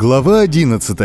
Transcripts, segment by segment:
Глава 11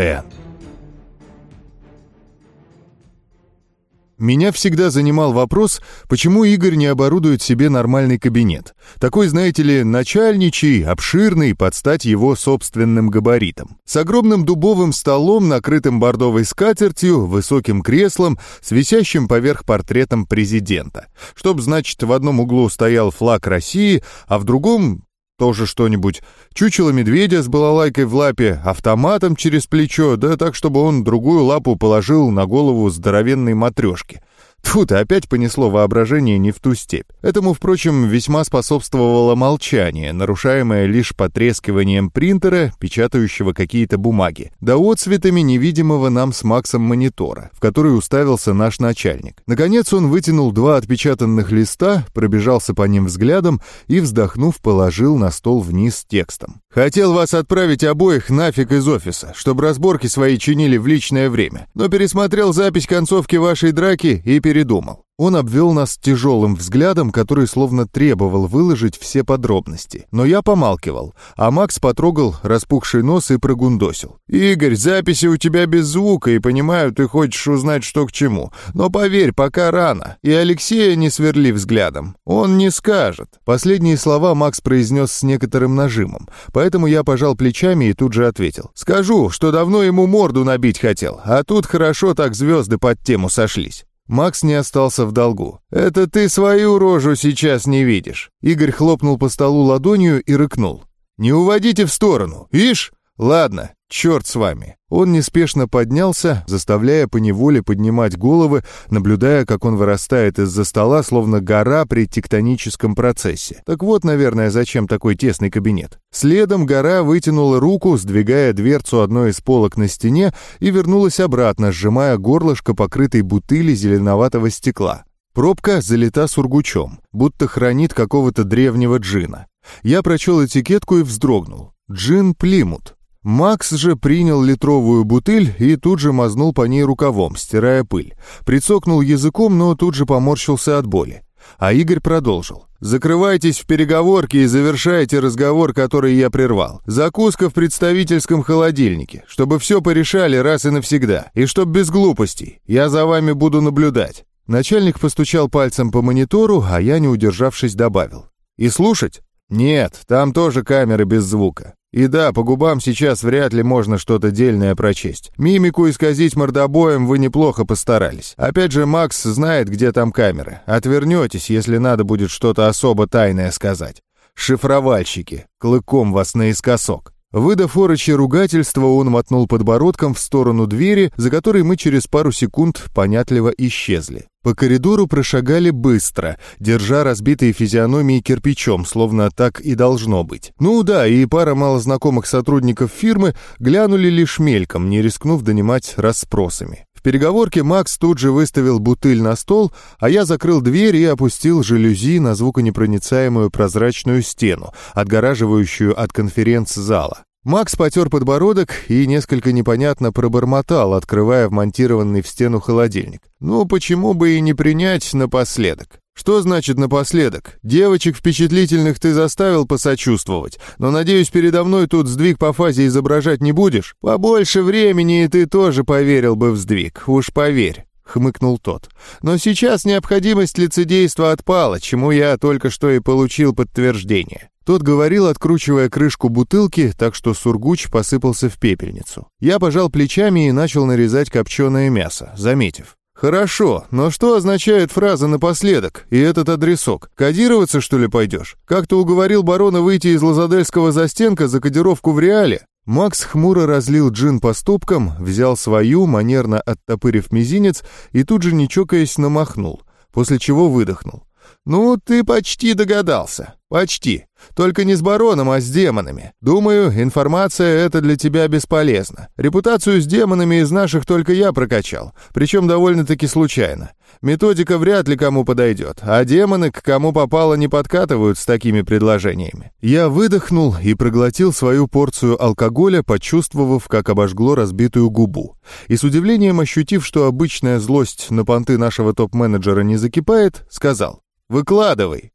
Меня всегда занимал вопрос, почему Игорь не оборудует себе нормальный кабинет. Такой, знаете ли, начальничий, обширный, под стать его собственным габаритам. С огромным дубовым столом, накрытым бордовой скатертью, высоким креслом, с висящим поверх портретом президента. Чтоб, значит, в одном углу стоял флаг России, а в другом тоже что-нибудь. Чучело медведя с балалайкой в лапе, автоматом через плечо, да так, чтобы он другую лапу положил на голову здоровенной матрешки. Тьфу ты, опять понесло воображение не в ту степь. Этому, впрочем, весьма способствовало молчание, нарушаемое лишь потрескиванием принтера, печатающего какие-то бумаги, да отцветами невидимого нам с Максом монитора, в который уставился наш начальник. Наконец он вытянул два отпечатанных листа, пробежался по ним взглядом и, вздохнув, положил на стол вниз текстом. «Хотел вас отправить обоих нафиг из офиса, чтобы разборки свои чинили в личное время, но пересмотрел запись концовки вашей драки и перед передумал. Он обвел нас тяжелым взглядом, который словно требовал выложить все подробности. Но я помалкивал, а Макс потрогал распухший нос и прогундосил. «Игорь, записи у тебя без звука, и понимаю, ты хочешь узнать, что к чему. Но поверь, пока рано. И Алексея не сверли взглядом. Он не скажет». Последние слова Макс произнес с некоторым нажимом, поэтому я пожал плечами и тут же ответил. «Скажу, что давно ему морду набить хотел, а тут хорошо так звезды под тему сошлись». Макс не остался в долгу. «Это ты свою рожу сейчас не видишь!» Игорь хлопнул по столу ладонью и рыкнул. «Не уводите в сторону! Ишь! Ладно, черт с вами!» Он неспешно поднялся, заставляя поневоле поднимать головы, наблюдая, как он вырастает из-за стола, словно гора при тектоническом процессе. Так вот, наверное, зачем такой тесный кабинет. Следом гора вытянула руку, сдвигая дверцу одной из полок на стене, и вернулась обратно, сжимая горлышко покрытой бутыли зеленоватого стекла. Пробка залита сургучом, будто хранит какого-то древнего джина. Я прочел этикетку и вздрогнул. Джин Плимут. Макс же принял литровую бутыль и тут же мазнул по ней рукавом, стирая пыль. Прицокнул языком, но тут же поморщился от боли. А Игорь продолжил. «Закрывайтесь в переговорке и завершайте разговор, который я прервал. Закуска в представительском холодильнике, чтобы все порешали раз и навсегда. И чтоб без глупостей. Я за вами буду наблюдать». Начальник постучал пальцем по монитору, а я, не удержавшись, добавил. «И слушать?» «Нет, там тоже камеры без звука. И да, по губам сейчас вряд ли можно что-то дельное прочесть. Мимику исказить мордобоем вы неплохо постарались. Опять же, Макс знает, где там камеры. Отвернетесь, если надо будет что-то особо тайное сказать. Шифровальщики, клыком вас наискосок. Выдав Орочи ругательство, он мотнул подбородком в сторону двери, за которой мы через пару секунд понятливо исчезли. По коридору прошагали быстро, держа разбитые физиономии кирпичом, словно так и должно быть. Ну да, и пара малознакомых сотрудников фирмы глянули лишь мельком, не рискнув донимать расспросами переговорке Макс тут же выставил бутыль на стол, а я закрыл дверь и опустил жалюзи на звуконепроницаемую прозрачную стену, отгораживающую от конференц-зала. Макс потер подбородок и несколько непонятно пробормотал, открывая вмонтированный в стену холодильник. «Ну, почему бы и не принять напоследок?» «Что значит напоследок? Девочек впечатлительных ты заставил посочувствовать, но, надеюсь, передо мной тут сдвиг по фазе изображать не будешь? Побольше времени, и ты тоже поверил бы в сдвиг, уж поверь». — хмыкнул тот. «Но сейчас необходимость лицедейства отпала, чему я только что и получил подтверждение». Тот говорил, откручивая крышку бутылки, так что сургуч посыпался в пепельницу. Я пожал плечами и начал нарезать копченое мясо, заметив. «Хорошо, но что означает фраза напоследок и этот адресок? Кодироваться, что ли, пойдешь? Как ты уговорил барона выйти из Лазадельского застенка за кодировку в реале?» Макс хмуро разлил джин по стопкам, взял свою, манерно оттопырив мизинец, и тут же, не чокаясь, намахнул, после чего выдохнул. «Ну, ты почти догадался. Почти. Только не с бароном, а с демонами. Думаю, информация эта для тебя бесполезна. Репутацию с демонами из наших только я прокачал, причем довольно-таки случайно. Методика вряд ли кому подойдет, а демоны к кому попало не подкатывают с такими предложениями. Я выдохнул и проглотил свою порцию алкоголя, почувствовав, как обожгло разбитую губу. И с удивлением ощутив, что обычная злость на понты нашего топ-менеджера не закипает, сказал «Выкладывай».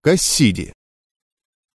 Кассиди.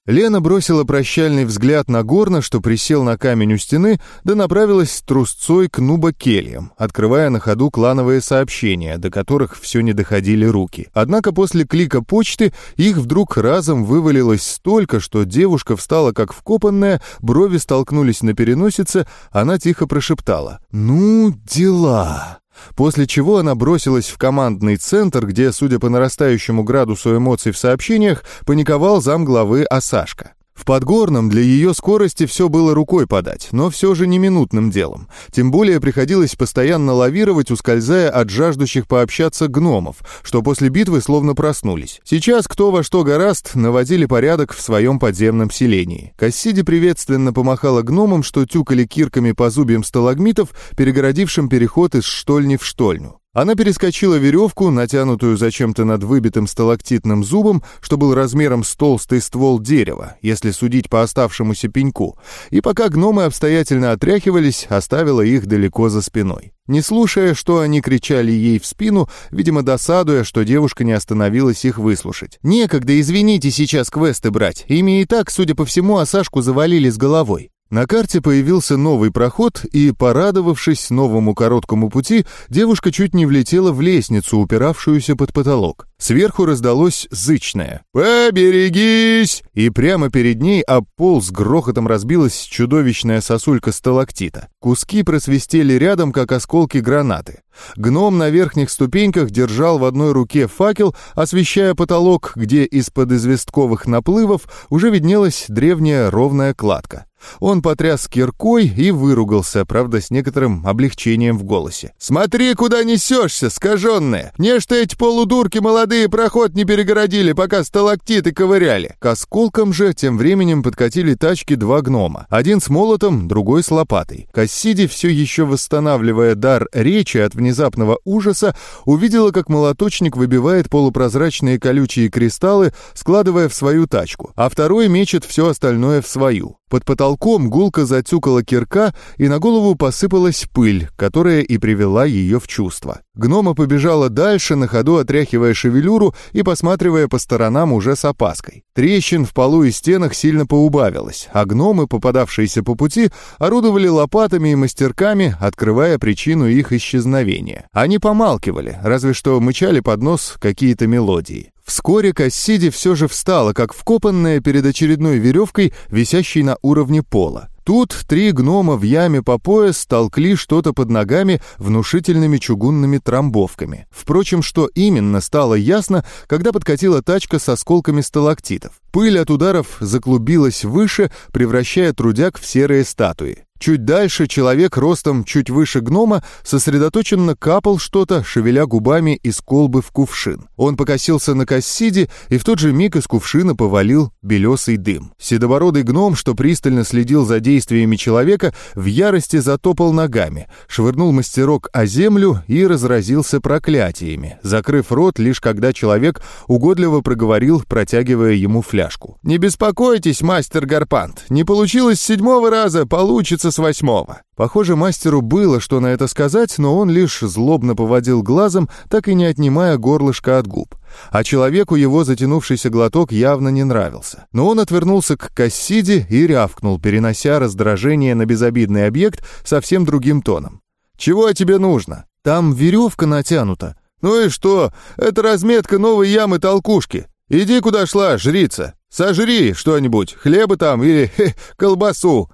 Лена бросила прощальный взгляд на Горна, что присел на камень у стены, да направилась трусцой к Нуба кельям, открывая на ходу клановые сообщения, до которых все не доходили руки. Однако после клика почты их вдруг разом вывалилось столько, что девушка встала как вкопанная, брови столкнулись на переносице, она тихо прошептала «Ну, дела!» После чего она бросилась в командный центр, где, судя по нарастающему градусу эмоций в сообщениях, паниковал замглавы Осашка. Подгорном для ее скорости все было рукой подать, но все же не минутным делом. Тем более приходилось постоянно лавировать, ускользая от жаждущих пообщаться гномов, что после битвы словно проснулись. Сейчас кто во что гораст наводили порядок в своем подземном селении. Кассиди приветственно помахала гномам, что тюкали кирками по зубьям сталагмитов, перегородившим переход из штольни в штольню. Она перескочила веревку, натянутую зачем-то над выбитым сталактитным зубом, что был размером с толстый ствол дерева, если судить по оставшемуся пеньку, и пока гномы обстоятельно отряхивались, оставила их далеко за спиной. Не слушая, что они кричали ей в спину, видимо, досадуя, что девушка не остановилась их выслушать. «Некогда, извините, сейчас квесты брать. Ими и так, судя по всему, Осашку завалили с головой». На карте появился новый проход, и, порадовавшись новому короткому пути, девушка чуть не влетела в лестницу, упиравшуюся под потолок. Сверху раздалось зычное «Поберегись!» И прямо перед ней об пол с грохотом разбилась чудовищная сосулька сталактита. Куски просвистели рядом, как осколки гранаты. Гном на верхних ступеньках держал в одной руке факел, освещая потолок, где из-под известковых наплывов уже виднелась древняя ровная кладка. Он потряс киркой и выругался, правда, с некоторым облегчением в голосе. «Смотри, куда несешься, скаженная! Не что эти полудурки молодые проход не перегородили, пока сталактиты ковыряли!» К осколкам же тем временем подкатили тачки два гнома. Один с молотом, другой с лопатой. Кассиди, все еще восстанавливая дар речи от внезапного ужаса, увидела, как молоточник выбивает полупрозрачные колючие кристаллы, складывая в свою тачку, а второй мечет все остальное в свою. Под потолком гулко затюкала кирка, и на голову посыпалась пыль, которая и привела ее в чувство. Гнома побежала дальше, на ходу отряхивая шевелюру и посматривая по сторонам уже с опаской. Трещин в полу и стенах сильно поубавилось, а гномы, попадавшиеся по пути, орудовали лопатами и мастерками, открывая причину их исчезновения. Они помалкивали, разве что мычали под нос какие-то мелодии. Вскоре Кассиди все же встала, как вкопанная перед очередной веревкой, висящей на уровне пола. Тут три гнома в яме по пояс толкли что-то под ногами внушительными чугунными трамбовками. Впрочем, что именно, стало ясно, когда подкатила тачка с осколками сталактитов. Пыль от ударов заклубилась выше, превращая трудяк в серые статуи. Чуть дальше человек ростом чуть выше гнома сосредоточенно капал что-то, шевеля губами из колбы в кувшин. Он покосился на Кассиди, и в тот же миг из кувшина повалил белесый дым. Седобородый гном, что пристально следил за действиями человека, в ярости затопал ногами, швырнул мастерок о землю и разразился проклятиями, закрыв рот лишь когда человек угодливо проговорил, протягивая ему фляжку. «Не беспокойтесь, мастер Гарпант, не получилось с седьмого раза, получится с восьмого. Похоже, мастеру было что на это сказать, но он лишь злобно поводил глазом, так и не отнимая горлышко от губ. А человеку его затянувшийся глоток явно не нравился. Но он отвернулся к Кассиде и рявкнул, перенося раздражение на безобидный объект совсем другим тоном. «Чего тебе нужно? Там веревка натянута». «Ну и что? Это разметка новой ямы толкушки. Иди куда шла, жрица. Сожри что-нибудь, хлеба там или хе, колбасу.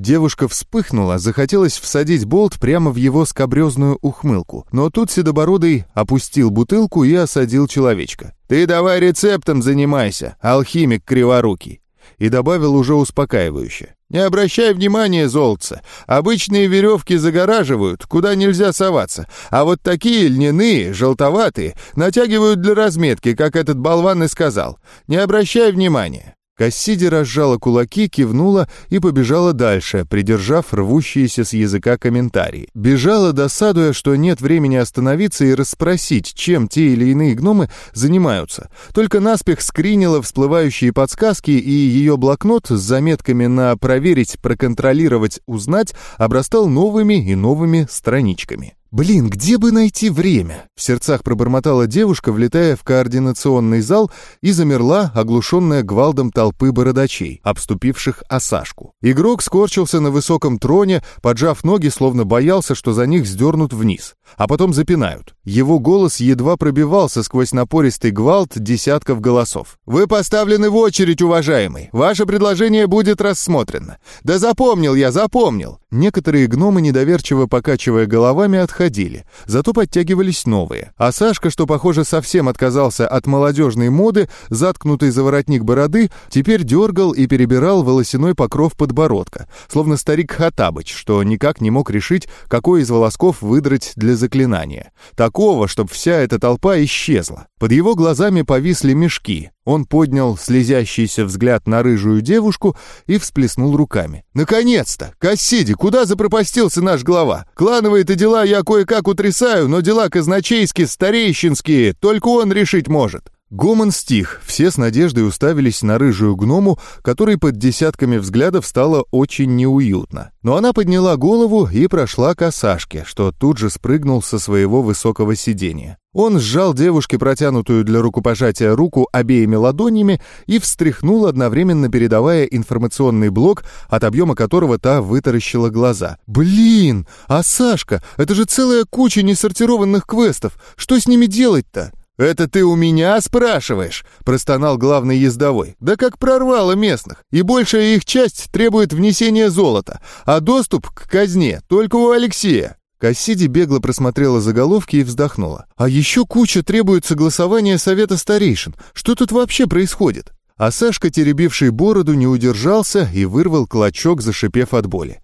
Девушка вспыхнула, захотелось всадить болт прямо в его скобрезную ухмылку, но тут Седобородый опустил бутылку и осадил человечка. «Ты давай рецептом занимайся, алхимик криворукий!» И добавил уже успокаивающе. «Не обращай внимания, золотца. Обычные веревки загораживают, куда нельзя соваться. А вот такие льняные, желтоватые, натягивают для разметки, как этот болван и сказал. Не обращай внимания. Кассиди разжала кулаки, кивнула и побежала дальше, придержав рвущиеся с языка комментарии. Бежала, досадуя, что нет времени остановиться и расспросить, чем те или иные гномы занимаются. Только наспех скринила всплывающие подсказки, и ее блокнот с заметками на «проверить», «проконтролировать», «узнать» обрастал новыми и новыми страничками. «Блин, где бы найти время?» — в сердцах пробормотала девушка, влетая в координационный зал и замерла, оглушенная гвалдом толпы бородачей, обступивших Осашку. Игрок скорчился на высоком троне, поджав ноги, словно боялся, что за них сдернут вниз, а потом запинают. Его голос едва пробивался сквозь напористый гвалт десятков голосов. «Вы поставлены в очередь, уважаемый. Ваше предложение будет рассмотрено. Да запомнил я, запомнил!» Некоторые гномы, недоверчиво покачивая головами, отходили, зато подтягивались новые. А Сашка, что, похоже, совсем отказался от молодежной моды, заткнутый за воротник бороды, теперь дергал и перебирал волосяной покров подбородка, словно старик Хатабыч, что никак не мог решить, какой из волосков выдрать для заклинания. Такого, чтобы вся эта толпа исчезла. Под его глазами повисли мешки, он поднял слезящийся взгляд на рыжую девушку и всплеснул руками. «Наконец-то! Кассиди, куда запропастился наш глава? Клановые-то дела я кое-как утрясаю, но дела казначейские, старейщинские, только он решить может». Гомон стих, все с надеждой уставились на рыжую гному, которой под десятками взглядов стало очень неуютно. Но она подняла голову и прошла к Осашке, что тут же спрыгнул со своего высокого сидения. Он сжал девушке протянутую для рукопожатия руку обеими ладонями и встряхнул, одновременно передавая информационный блок, от объема которого та вытаращила глаза. «Блин! А Сашка, это же целая куча несортированных квестов! Что с ними делать-то?» «Это ты у меня спрашиваешь?» — простонал главный ездовой. «Да как прорвало местных, и большая их часть требует внесения золота, а доступ к казне только у Алексея». Кассиди бегло просмотрела заголовки и вздохнула. «А еще куча требует согласования совета старейшин. Что тут вообще происходит?» А Сашка, теребивший бороду, не удержался и вырвал клочок, зашипев от боли.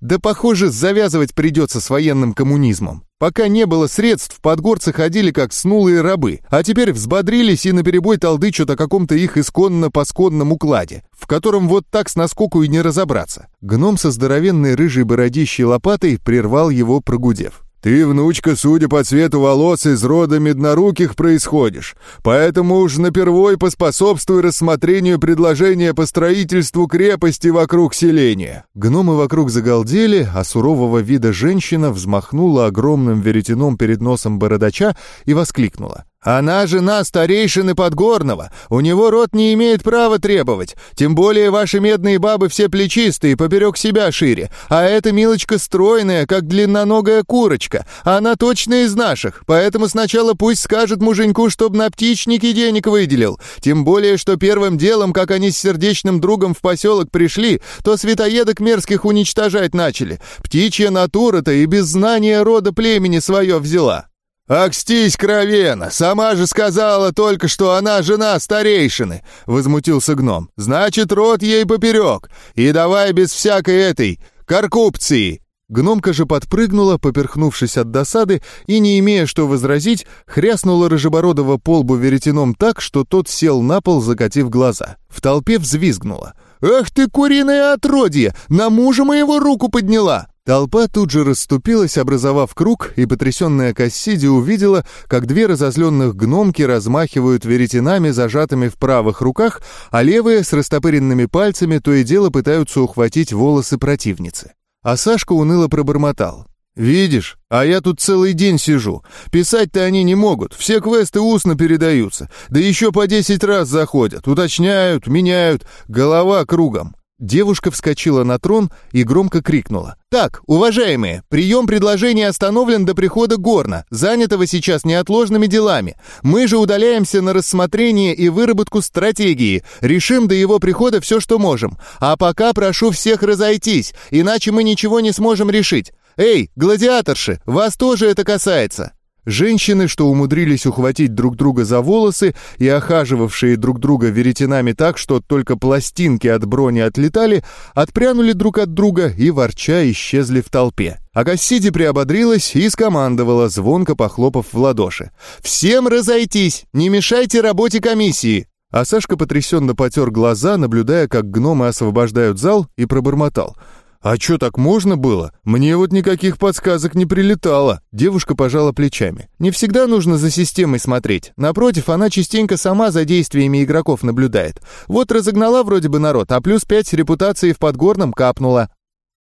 «Да, похоже, завязывать придется с военным коммунизмом. Пока не было средств, подгорцы ходили как снулые рабы, а теперь взбодрились и наперебой толдычат о каком-то их исконно-посконном укладе, в котором вот так с наскоку и не разобраться». Гном со здоровенной рыжей бородищей лопатой прервал его, прогудев. Ты, внучка, судя по цвету волос, из рода медноруких происходишь, поэтому уж напервой поспособствуй рассмотрению предложения по строительству крепости вокруг селения». Гномы вокруг загалдели, а сурового вида женщина взмахнула огромным веретеном перед носом бородача и воскликнула. Она жена старейшины Подгорного. У него род не имеет права требовать. Тем более ваши медные бабы все плечистые, поперек себя шире. А эта милочка стройная, как длинноногая курочка. Она точно из наших. Поэтому сначала пусть скажет муженьку, чтоб на птичники денег выделил. Тем более, что первым делом, как они с сердечным другом в поселок пришли, то светоедок мерзких уничтожать начали. Птичья натура-то и без знания рода племени свое взяла. «Акстись, кровена! Сама же сказала только, что она жена старейшины!» — возмутился гном. «Значит, рот ей поперек! И давай без всякой этой каркупции!» Гномка же подпрыгнула, поперхнувшись от досады, и, не имея что возразить, хряснула рыжебородого полбу веретеном так, что тот сел на пол, закатив глаза. В толпе взвизгнула. «Ах ты, куриное отродье! На мужа моего руку подняла!» Толпа тут же расступилась, образовав круг, и потрясенная Кассиди увидела, как две разозленных гномки размахивают веретенами, зажатыми в правых руках, а левые с растопыренными пальцами то и дело пытаются ухватить волосы противницы. А Сашка уныло пробормотал. «Видишь, а я тут целый день сижу. Писать-то они не могут, все квесты устно передаются. Да еще по десять раз заходят, уточняют, меняют, голова кругом. Девушка вскочила на трон и громко крикнула. «Так, уважаемые, прием предложения остановлен до прихода Горна, занятого сейчас неотложными делами. Мы же удаляемся на рассмотрение и выработку стратегии. Решим до его прихода все, что можем. А пока прошу всех разойтись, иначе мы ничего не сможем решить. Эй, гладиаторши, вас тоже это касается!» Женщины, что умудрились ухватить друг друга за волосы и охаживавшие друг друга веретенами так, что только пластинки от брони отлетали, отпрянули друг от друга и ворча исчезли в толпе. А Кассиди приободрилась и скомандовала, звонко похлопав в ладоши. «Всем разойтись! Не мешайте работе комиссии!» А Сашка потрясенно потер глаза, наблюдая, как гномы освобождают зал, и пробормотал — «А чё так можно было? Мне вот никаких подсказок не прилетало». Девушка пожала плечами. «Не всегда нужно за системой смотреть. Напротив, она частенько сама за действиями игроков наблюдает. Вот разогнала вроде бы народ, а плюс пять репутации в Подгорном капнула.